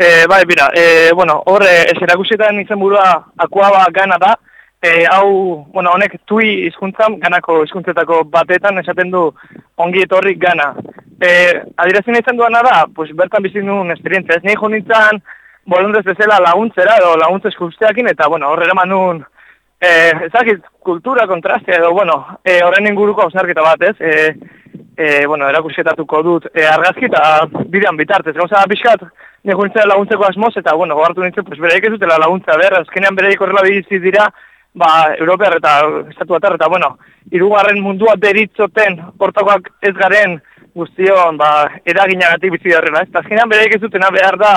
E, bai, bira, e, bueno, hor, ez erakusietan izen burua akuaba gana da, e, hau, bueno, honek tui izkuntzan, ganako izkuntzetako batetan esaten du ongi etorri gana. E, adirazin izan duan da, pues, bertan bizin duen esperientzia, ez nahi nintzen, bolondrez bezala laguntzera, edo laguntzez guztiakin, eta, bueno, horre eraman nuen, e, ezakit, kultura, kontrastea, edo, bueno, e, horren inguruko hausnarketa bat, ez? E, e, bueno, erakusietatuko dut e, argazki eta bidean bitartez. Gauza pixkat, nego laguntzeko asmoz, eta, bueno, gogartu nintzen, pues, bereik ez dutela laguntza, ber, azkenean bereik horrela bizi dira, ba, Europear eta Estatu Atar, eta, bueno, irugarren mundua deritzoten, portakoak ez garen guztion, ba, eraginagatik bizi darrela, ez? Azkenean bereik ez dutena behar da,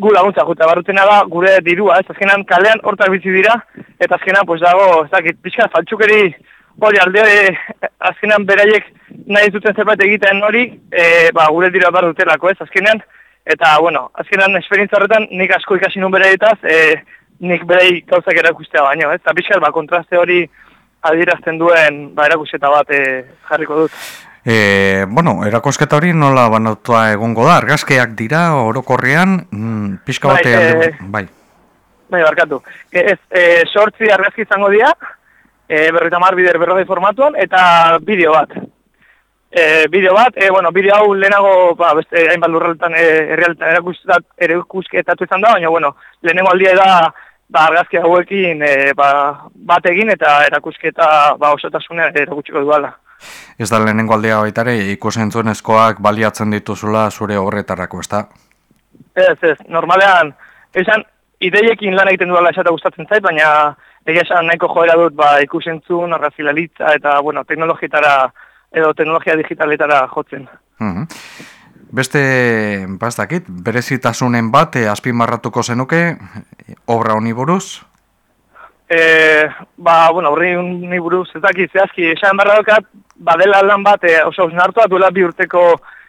gu laguntza juta, barrutena da gure dirua, ez? Azkenean kalean hortak bizi dira, eta azkenean, pues, dago, ez dakit, pixka, faltsukeri, hori alde, azkenean beraiek nahi zuten zerbait egiten hori, e, ba, gure dira bar dutelako ez, azkenean, eta, bueno, azkenean esperientza horretan nik asko ikasi nun bereitaz, e, nik berei gauzak erakustea baino, ez, eta pixar, ba, kontraste hori adirazten duen, ba, erakusketa bat e, jarriko dut. E, bueno, erakosketa hori nola banotua egongo da, argazkeak dira, orokorrean, mm, pixka bai, batean, e, bai. Bai, barkatu. E, ez, e, sortzi argazki izango dira, e, berroita mar bider berroi formatuan, eta bideo bat. E, bideo bat, e, bueno, bideo hau lehenago, ba, beste, hainbat lurreletan, e, errealetan erakusketat, erakusketatu izan da, baina, bueno, lehenengo aldia da, ba, argazki hauekin e, ba, bat egin eta erakusketa ba, osotasunean erakutsiko duala. Ez da lehenengo aldia baitare, ikusentzuen eskoak baliatzen dituzula zure horretarako, ez da? Ez, ez, normalean, esan, ideiekin lan egiten duela esata gustatzen zait, baina egia esan nahiko joera dut ba, ikusentzun, arrazilalitza eta bueno, teknologietara edo teknologia digitaletara jotzen. Mm Beste, bastakit, berezitasunen bat, eh, azpimarratuko zenuke, obra honi buruz? E, ba, bueno, horri honi buruz, ez dakit, zehazki, esan barra dukat, badela lan bat, e, oso osnartua duela bi urteko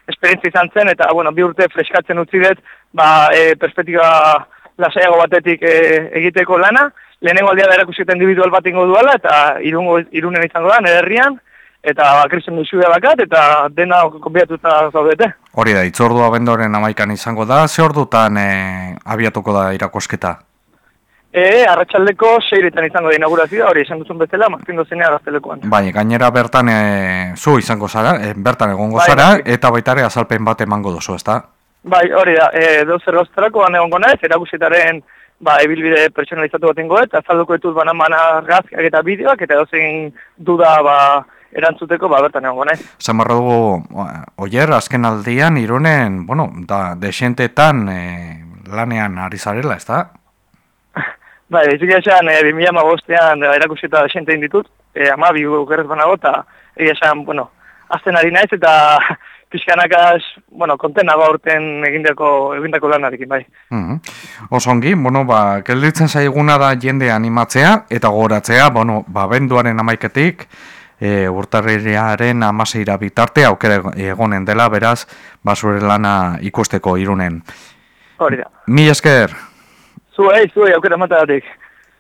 esperientzia izan zen, eta, bueno, bi urte freskatzen utzi dut, ba, e, perspektiba lasaiago batetik e, egiteko lana, lehenengo aldia da erakusieten individual bat ingo duela, eta irungo, irunen izango da, nire herrian, eta bakrisen duzu bakat, eta dena konbiatuta zaudete. Hori da, itzordu abendoren amaikan izango da, ze ordutan e, abiatuko da irakosketa? E, arratsaldeko seiretan izango da inaugurazioa, hori esan duzun bezala, mazkin dozenea gaztelekoan. Bai, gainera bertan e, zu izango zara, e, bertan egongo bai, zara, bai. eta baitare azalpen bat emango duzu, ezta? Bai, hori da, e, dozer gozterako egongo naiz, erakusitaren ba, ebilbide personalizatu bat ingoet, azalduko dituz banan bana gazkiak eta bideoak, eta dozen duda ba, erantzuteko ba, bertan egon gonez. Zamarra dugu, oier, azken aldian, irunen, bueno, da, desentetan e, lanean ari zarela, ez da? Ba, ez dira esan, e, 2000 amagostean e, erakusita desente inditut, e, ama bi gerrez banago, eta egia esan, bueno, azten ari naiz, eta pixkanakaz, bueno, kontena urten egindako, egindako lanarekin, bai. Mm -hmm. bueno, ba, kelditzen zaiguna da jende animatzea, eta goratzea, bueno, ba, benduaren amaiketik, e, urtarriaren amaseira bitarte, aukera egonen dela, beraz, basure lana ikusteko irunen. Hori da. Mi esker. Zuei, zuei, aukera matagatik.